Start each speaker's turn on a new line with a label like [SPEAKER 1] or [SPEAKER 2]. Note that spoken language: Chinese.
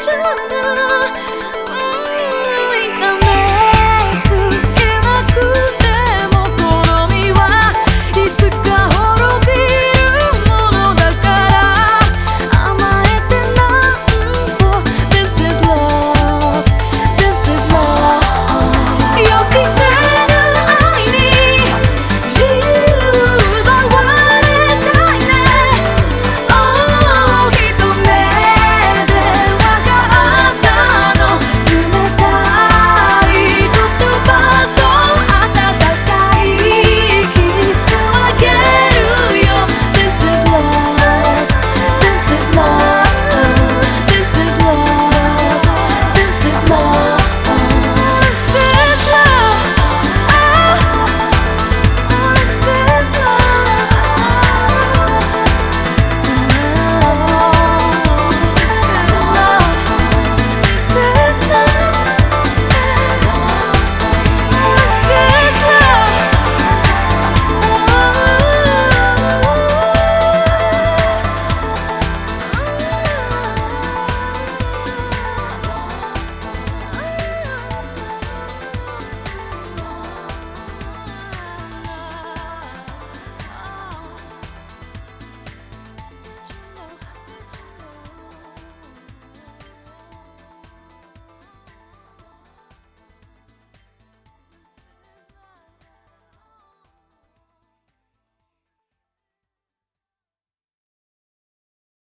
[SPEAKER 1] 真的。